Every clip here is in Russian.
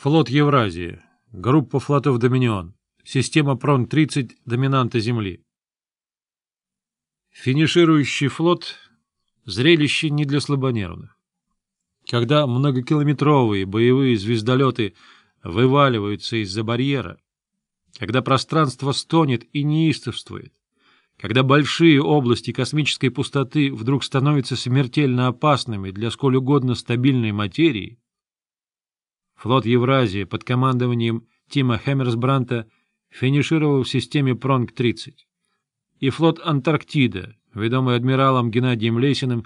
Флот Евразии. Группа флотов «Доминион». Система «Прон-30» доминанта Земли. Финиширующий флот – зрелище не для слабонервных. Когда многокилометровые боевые звездолеты вываливаются из-за барьера, когда пространство стонет и неистовствует, когда большие области космической пустоты вдруг становятся смертельно опасными для сколь угодно стабильной материи, Флот Евразии под командованием Тима Хеммерсбранта финишировал в системе «Пронг-30». И флот Антарктида, ведомый адмиралом Геннадием Лесиным,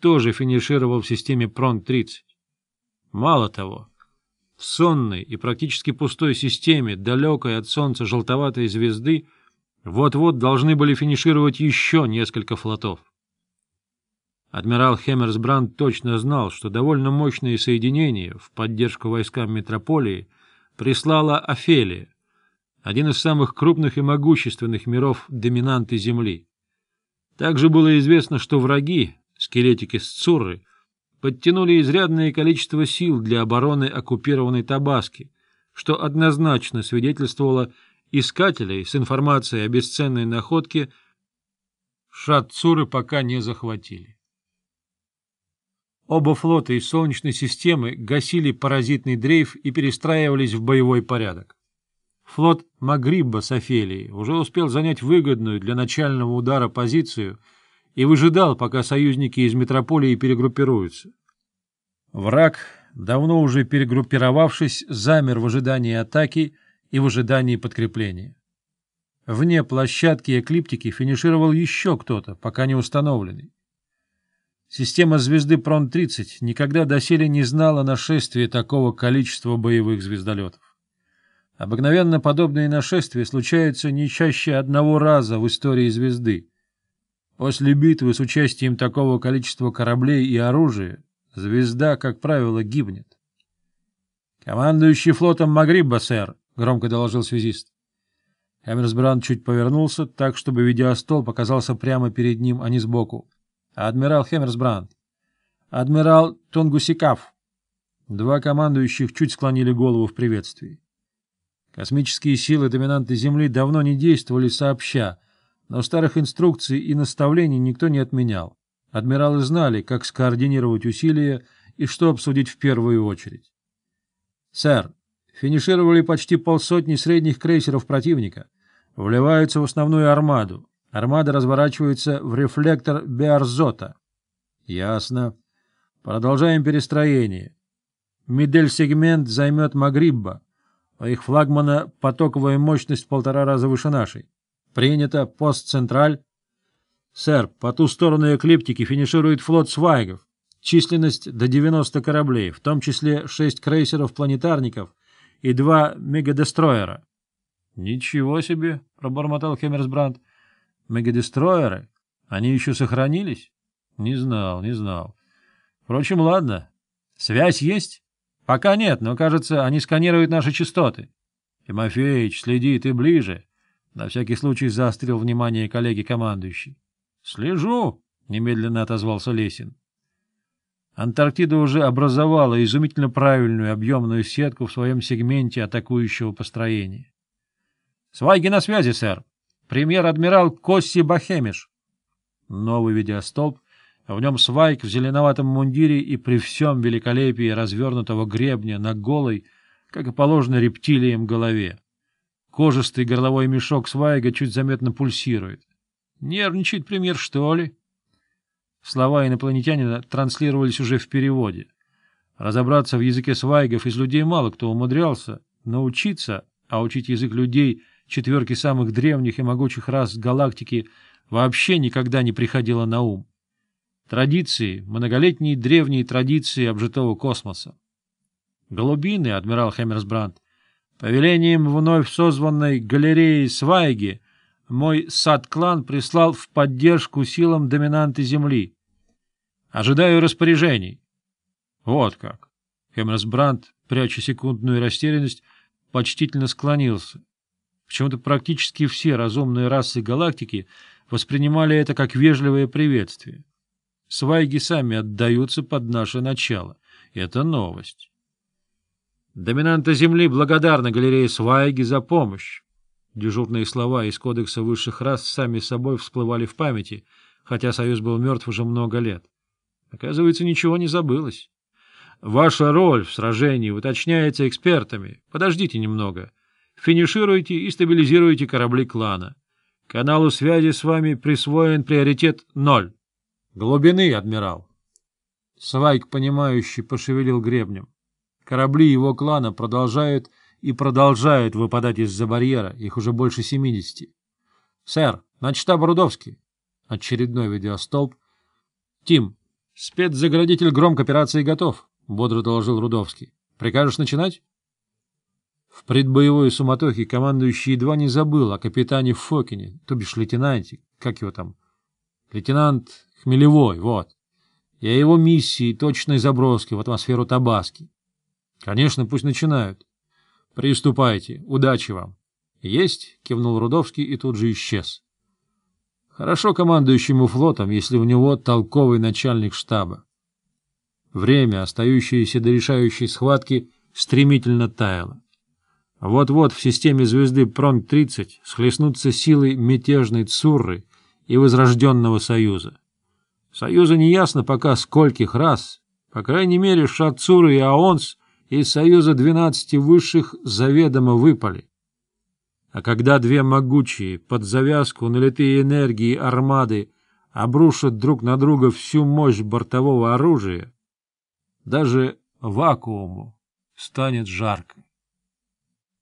тоже финишировал в системе «Пронг-30». Мало того, в сонной и практически пустой системе, далекой от солнца желтоватой звезды, вот-вот должны были финишировать еще несколько флотов. Адмирал Хеммерсбранд точно знал, что довольно мощные соединения в поддержку войскам метрополии прислала Офелия, один из самых крупных и могущественных миров доминанты Земли. Также было известно, что враги, скелетики с подтянули изрядное количество сил для обороны оккупированной Табаски, что однозначно свидетельствовало искателей с информацией о бесценной находке Шатцуры пока не захватили. Оба флота из Солнечной системы гасили паразитный дрейф и перестраивались в боевой порядок. Флот Магрибба с Офелией уже успел занять выгодную для начального удара позицию и выжидал, пока союзники из Метрополии перегруппируются. Враг, давно уже перегруппировавшись, замер в ожидании атаки и в ожидании подкрепления. Вне площадки эклиптики финишировал еще кто-то, пока не установленный. Система звезды Прон-30 никогда доселе не знала нашествия такого количества боевых звездолетов. Обыкновенно подобные нашествия случаются не чаще одного раза в истории звезды. После битвы с участием такого количества кораблей и оружия звезда, как правило, гибнет. — Командующий флотом Магриба, сэр, — громко доложил связист. Эмерсбранд чуть повернулся, так, чтобы видеостол показался прямо перед ним, а не сбоку адмирал Хеммерсбранд, адмирал Тонгусикав. Два командующих чуть склонили голову в приветствии. Космические силы доминанты Земли давно не действовали сообща, но старых инструкций и наставлений никто не отменял. Адмиралы знали, как скоординировать усилия и что обсудить в первую очередь. «Сэр, финишировали почти полсотни средних крейсеров противника, вливаются в основную армаду, Армада разворачивается в рефлектор Беарзота. Ясно. Продолжаем перестроение. Медель-сегмент займет Магрибба. У их флагмана потоковая мощность в полтора раза выше нашей. Принято. постцентраль. Сэр, по ту сторону эклиптики финиширует флот свайгов. Численность до 90 кораблей, в том числе 6 крейсеров-планетарников и 2 мегадестроера. — Ничего себе! — пробормотал Хеммерсбрандт мегадестройеры, они еще сохранились? Не знал, не знал. Впрочем, ладно. Связь есть? Пока нет, но, кажется, они сканируют наши частоты. Тимофеич, следи, ты ближе. На всякий случай заострил внимание коллеги командующий. Слежу, немедленно отозвался Лесин. Антарктида уже образовала изумительно правильную объемную сетку в своем сегменте атакующего построения. — Свайги на связи, сэр премьер-адмирал Косси Бахемиш. Но, выведя столб, в нем свайк в зеленоватом мундире и при всем великолепии развернутого гребня на голой, как и положено рептилиям, голове. Кожистый горловой мешок свайга чуть заметно пульсирует. Нервничает премьер, что ли? Слова инопланетянина транслировались уже в переводе. Разобраться в языке свайгов из людей мало кто умудрялся, научиться, а учить язык людей — четверки самых древних и могучих рас галактики вообще никогда не приходило на ум. Традиции, многолетние древние традиции обжитого космоса. Голубины, адмирал Хеммерсбрандт, повелением вновь созванной галереи Свайги мой сад-клан прислал в поддержку силам доминанты Земли. Ожидаю распоряжений. Вот как. Хеммерсбрандт, пряча секундную растерянность, почтительно склонился. Почему-то практически все разумные расы галактики воспринимали это как вежливое приветствие. Свайги сами отдаются под наше начало. Это новость. Доминанта Земли благодарна галерее Свайги за помощь. Дежурные слова из Кодекса высших рас сами собой всплывали в памяти, хотя Союз был мертв уже много лет. Оказывается, ничего не забылось. Ваша роль в сражении уточняется экспертами. Подождите немного. — финишируйте и стабилизируйте корабли клана. Каналу связи с вами присвоен приоритет ноль. Глубины, адмирал. Свайк, понимающий, пошевелил гребнем. Корабли его клана продолжают и продолжают выпадать из-за барьера, их уже больше 70. Сэр, начтаб Рудовский. Очередной видеостолб. Тим, спецзаградитель громкооперации готов, бодро доложил Рудовский. Прикажешь начинать? В предбоевой суматохе командующий едва не забыл о капитане Фокине, то бишь лейтенанте, как его там, лейтенант Хмелевой, вот, и о его миссии точной заброски в атмосферу Табаски. Конечно, пусть начинают. Приступайте, удачи вам. Есть, кивнул Рудовский и тут же исчез. Хорошо командующему флотом, если у него толковый начальник штаба. Время, остающееся до решающей схватки, стремительно таяло. Вот-вот в системе звезды Пронг-30 схлестнутся силы мятежной Цурры и Возрожденного Союза. Союзу неясно пока скольких раз, по крайней мере Шацуры и Аонс из Союза 12 высших заведомо выпали. А когда две могучие, под завязку налитые энергии армады обрушат друг на друга всю мощь бортового оружия, даже вакууму станет жарко.